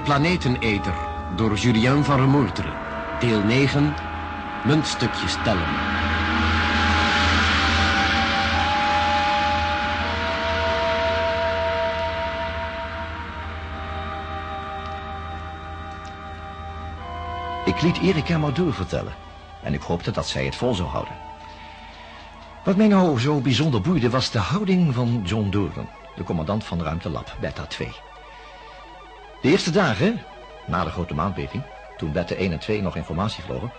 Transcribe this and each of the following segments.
De Planeteneter door Julien van Remoerteren. Deel 9. Muntstukjes tellen. Ik liet Erika maar doorvertellen. En ik hoopte dat zij het vol zou houden. Wat mij nou zo bijzonder boeide was de houding van John Doorn, de commandant van Ruimtelab, Beta 2. De eerste dagen, na de grote maanbeving, toen Beta 1 en 2 nog informatie vlogen,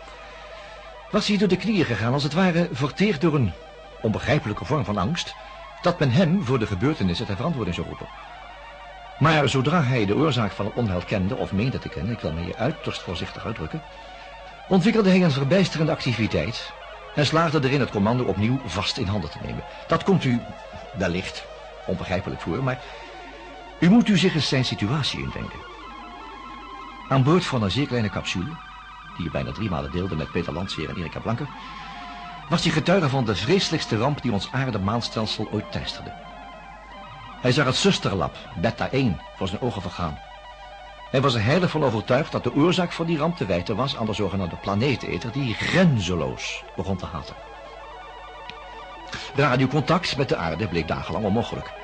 was hij door de knieën gegaan, als het ware verteerd door een onbegrijpelijke vorm van angst, dat men hem voor de gebeurtenissen ter verantwoording zou roepen. Maar zodra hij de oorzaak van het onheil kende, of meende te kennen, ik wil me hier uiterst voorzichtig uitdrukken, ontwikkelde hij een verbijsterende activiteit en slaagde erin het commando opnieuw vast in handen te nemen. Dat komt u wellicht onbegrijpelijk voor, maar u moet u zich eens zijn situatie indenken. Aan boord van een zeer kleine capsule, die u bijna drie malen deelde met Peter Landsheer en Erika Blanker, was hij getuige van de vreselijkste ramp die ons aarde-maanstelsel ooit teisterde. Hij zag het zusterlab, Beta 1, voor zijn ogen vergaan. Hij was er heilig van overtuigd dat de oorzaak van die ramp te wijten was aan de zogenaamde planeeteter die grenzeloos begon te haten. Radiocontact met de aarde bleek dagenlang onmogelijk.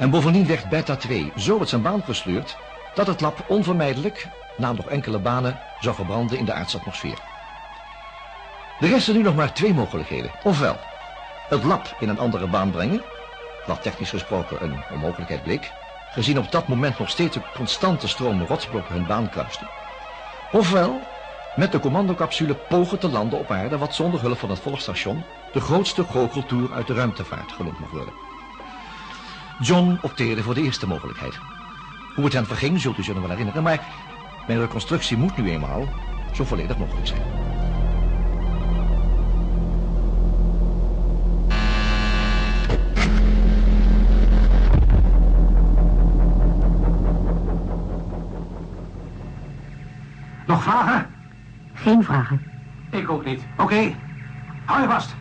En bovendien werd Beta 2 zo uit zijn baan gesleurd dat het lab onvermijdelijk, na nog enkele banen, zou verbranden in de aardse atmosfeer. Er resten nu nog maar twee mogelijkheden. Ofwel, het lab in een andere baan brengen, wat technisch gesproken een onmogelijkheid bleek, gezien op dat moment nog steeds een constante stroom rotsblokken hun baan kruisten. Ofwel, met de commandocapsule pogen te landen op aarde wat zonder hulp van het volgstation de grootste goocheltour uit de ruimtevaart genoemd mag worden. John opteerde voor de eerste mogelijkheid. Hoe het hen verging zult u zich nog wel herinneren, maar mijn reconstructie moet nu eenmaal zo volledig mogelijk zijn. Nog vragen? Geen vragen. Ik ook niet. Oké, hou je vast.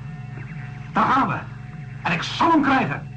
Daar gaan we. En ik zal hem krijgen.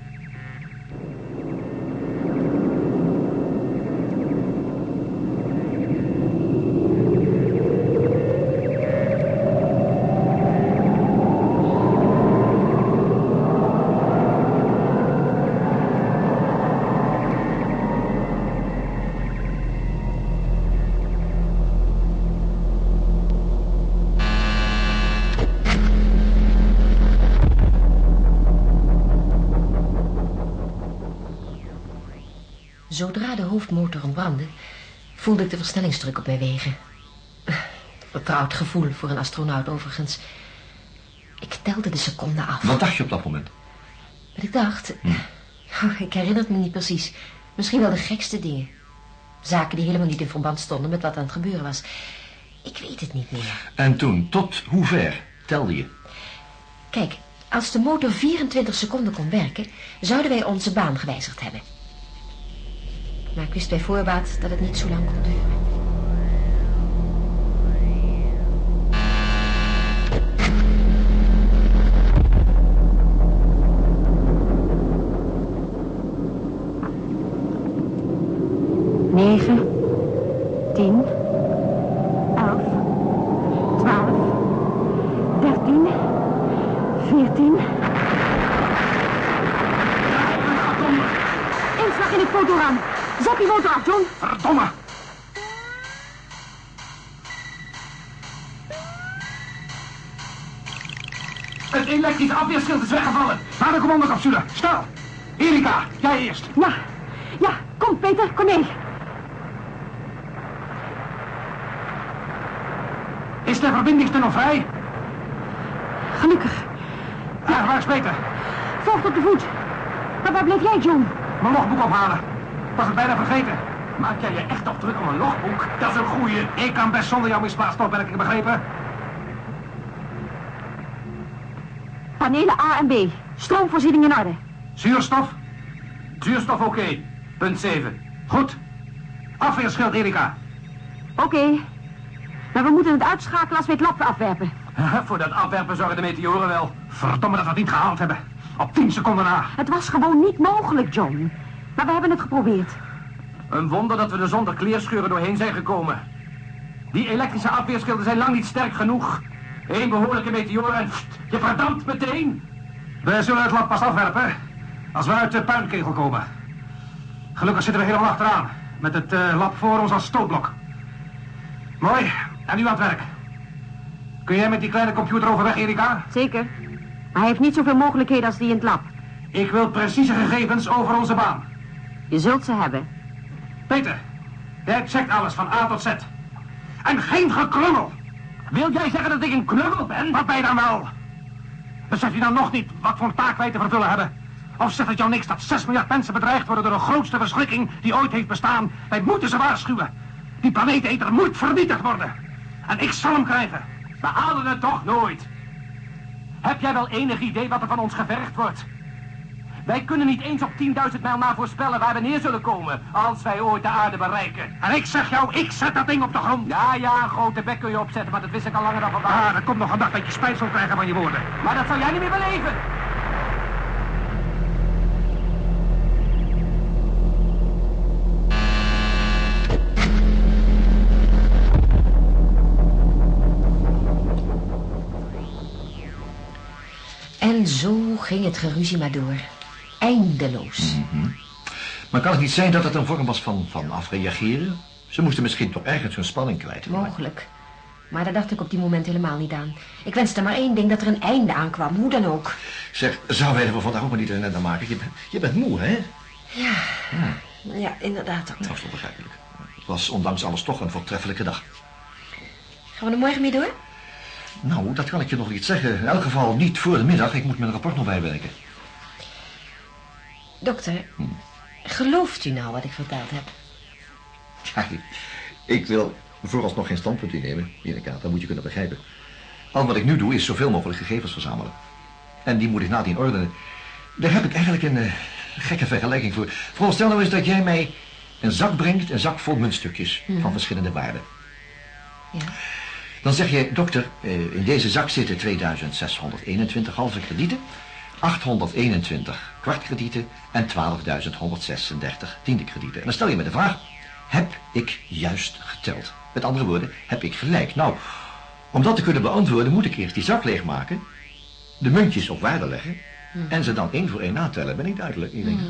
Zodra de hoofdmotor ontbrandde, voelde ik de versnellingsdruk op mij wegen. Vertrouwd gevoel voor een astronaut overigens. Ik telde de seconden af. Wat dacht je op dat moment? Wat ik dacht... Oh, ik herinner het me niet precies. Misschien wel de gekste dingen. Zaken die helemaal niet in verband stonden met wat aan het gebeuren was. Ik weet het niet meer. En toen, tot hoe ver telde je? Kijk, als de motor 24 seconden kon werken... zouden wij onze baan gewijzigd hebben. Maar ik wist bij voorbaat dat het niet zo lang kon duren. John. Verdomme. Het elektrische afweerschild is weggevallen. Naar de commandocapsule. Snel. Erika, jij eerst. Ja, ja, kom Peter, kom mee. Is de verbindingstunnel vrij? Gelukkig. Ja, waar is Peter? Volg op de voet. Maar waar bleef jij, John? Mijn logboek ophalen. Was het bijna vergeten. Maak jij je echt nog druk om een logboek? Dat is een goeie. Ik kan best zonder jou misplaatst ben ik begrepen? Panelen A en B. Stroomvoorziening in orde. Zuurstof? Zuurstof oké. Punt 7. Goed. Afweerschild, Erika. Oké. Maar we moeten het uitschakelen als we het lab afwerpen. Voor dat afwerpen zorgen de meteoren wel. Verdomme dat we het niet gehaald hebben. Op 10 seconden na. Het was gewoon niet mogelijk, John. Maar we hebben het geprobeerd. Een wonder dat we er zonder kleerscheuren doorheen zijn gekomen. Die elektrische afweerschilden zijn lang niet sterk genoeg. Eén behoorlijke meteoor en pst, je verdampt meteen. We zullen het lab pas afwerpen als we uit de puinkegel komen. Gelukkig zitten we helemaal achteraan. Met het uh, lab voor ons als stootblok. Mooi. En nu aan het werk. Kun jij met die kleine computer overweg, Erika? Zeker. Maar hij heeft niet zoveel mogelijkheden als die in het lab. Ik wil precieze gegevens over onze baan. Je zult ze hebben. Peter, jij checkt alles van A tot Z. En geen geklungel. Wil jij zeggen dat ik een klungel ben? Wat ben je dan wel? Besef je dan nog niet wat voor taak wij te vervullen hebben? Of zegt het jou niks dat 6 miljard mensen bedreigd worden door de grootste verschrikking die ooit heeft bestaan? Wij moeten ze waarschuwen. Die planeeteter moet vernietigd worden. En ik zal hem krijgen. We halen het toch nooit. Heb jij wel enig idee wat er van ons gevergd wordt? Wij kunnen niet eens op 10.000 mijl na voorspellen waar we neer zullen komen... als wij ooit de aarde bereiken. En ik zeg jou, ik zet dat ding op de grond. Ja, ja, een grote bek kun je opzetten, maar dat wist ik al langer dan vandaag. Ah, er komt nog een dag dat je spijt zult krijgen van je woorden. Maar dat zal jij niet meer beleven. En zo ging het geruzie maar door. Eindeloos. Maar kan het niet zijn dat het een vorm was van, van afreageren? Ze moesten misschien toch ergens hun spanning kwijt. Mogelijk. Maar daar dacht ik op die moment helemaal niet aan. Ik wenste maar één ding, dat er een einde aankwam, hoe dan ook. Zeg, zou wij er vandaag ook maar niet een einde aan maken? Je, bent- je bent moe, hè? Ja, ja inderdaad. dokter. Dat is wel begrijpelijk. Het was ondanks alles toch een voortreffelijke dag. Gaan we er morgen mee door? Nou, dat kan ik je nog niet zeggen. In elk geval niet voor de middag. Ik moet mijn rapport nog bijwerken. Dokter, gelooft u nou wat ik verteld heb? Ja, ik- wil vooralsnog geen standpunt innemen, Erika. Dat moet je kunnen begrijpen. Al wat ik nu doe is zoveel mogelijk gegevens verzamelen. En die moet ik nadien ordenen. Daar heb ik eigenlijk een eh, gekke vergelijking voor. Veronderstel nou eens dat jij mij een zak brengt, een zak vol muntstukjes van verschillende waarden. Ja. Dan zeg je, dokter, eh, in deze zak zitten 2621 halve kredieten, 821 kwartkredieten en 12.136 tiende kredieten. En dan stel je me de vraag, heb ik juist geteld? Met andere woorden, heb ik gelijk? Nou, om dat te kunnen beantwoorden moet ik eerst die zak leegmaken, de muntjes op waarde leggen en ze dan één voor één natellen. Ben ik duidelijk? Ik denk,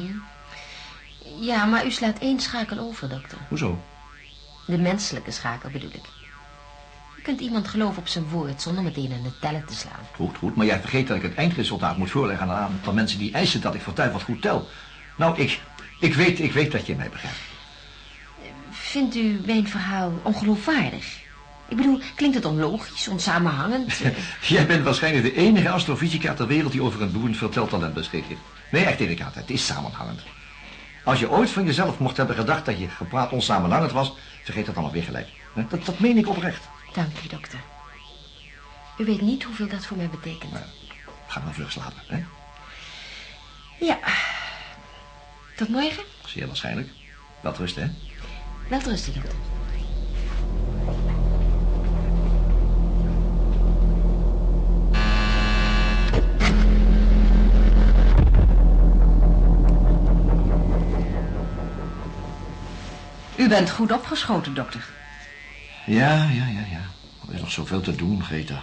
Ja, maar u slaat één schakel over, dokter. Hoezo? De menselijke schakel bedoel ik. Je kunt iemand geloven op zijn woord zonder meteen aan de tellen te slaan. Goed, goed, maar jij vergeet dat ik het eindresultaat moet voorleggen aan een aantal mensen die eisen dat ik vertuig wat goed tel. Nou, ik, ik, weet, ik weet dat je mij begrijpt. Vindt u mijn verhaal ongeloofwaardig? Ik bedoel, klinkt het onlogisch, onsamenhangend? Jij bent waarschijnlijk de enige astrofysica ter wereld die over een boeiend verteltalent beschikt. Nee, echt Erika, het is samenhangend. Als je ooit van jezelf mocht hebben gedacht dat je gepraat onsamenhangend was, vergeet dat allemaal weer gelijk. Dat, dat meen ik oprecht. Dank u, dokter. U weet niet hoeveel dat voor mij betekent. Ga maar vlug slapen, hè? Ja. Tot morgen. Zeer waarschijnlijk. Wel rusten, hè? Wel rusten, dokter. U bent goed opgeschoten, dokter. Ja, ja, ja, ja. Er is nog zoveel te doen, Greta.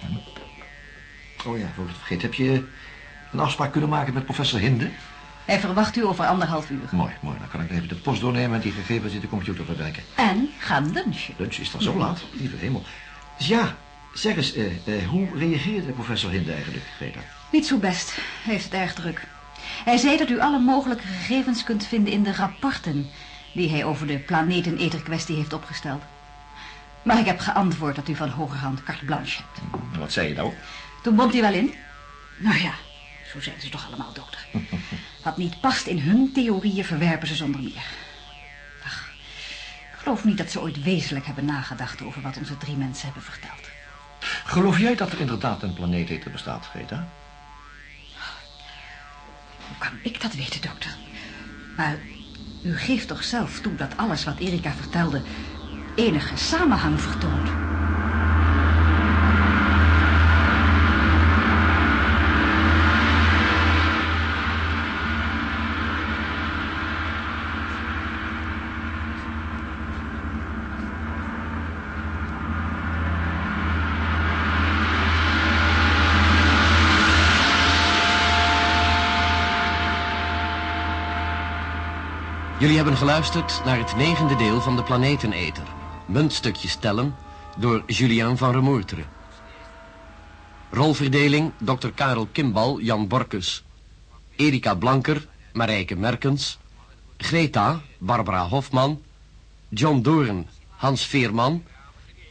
Hm. Oh ja, voor ik het vergeet. Heb je een afspraak kunnen maken met professor Hinde? Hij verwacht u over anderhalf uur. Mooi, mooi. Dan kan ik even de post doornemen en die gegevens in de computer verwerken. En gaan lunchen. Lunch is dan zo laat? Lieve hemel. Dus ja, zeg eens, eh, eh, hoe reageerde professor Hinde eigenlijk, Greta? Niet zo best. Hij heeft het erg druk. Hij zei dat u alle mogelijke gegevens kunt vinden in de rapporten... die hij over de planeteneter-kwestie heeft opgesteld. Maar ik heb geantwoord dat u van hogerhand carte blanche hebt. Wat zei je nou? Toen bond hij wel in. Nou ja, zo zijn ze toch allemaal, dokter. Wat niet past in hun theorieën verwerpen ze zonder meer. Ach, ik geloof niet dat ze ooit wezenlijk hebben nagedacht over wat onze drie mensen hebben verteld. Geloof jij dat er inderdaad een planeeteter bestaat, Greta? Hoe kan ik dat weten, dokter? Maar u geeft toch zelf toe dat alles wat Erika vertelde enige samenhang vertoont. Jullie hebben geluisterd naar het negende deel van de Planeteneter. Muntstukjes tellen door Julien van Remoerteren. Rolverdeling Dr. Karel Kimbal, Jan Borkus. Erika Blanker, Marijke Merkens. Greta, Barbara Hofman. John Doorn, Hans Veerman.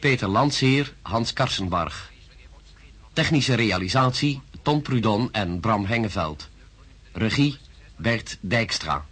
Peter Landsheer, Hans Karsenbarg. Technische realisatie Tom Prudon en Bram Hengeveld. Regie Bert Dijkstra.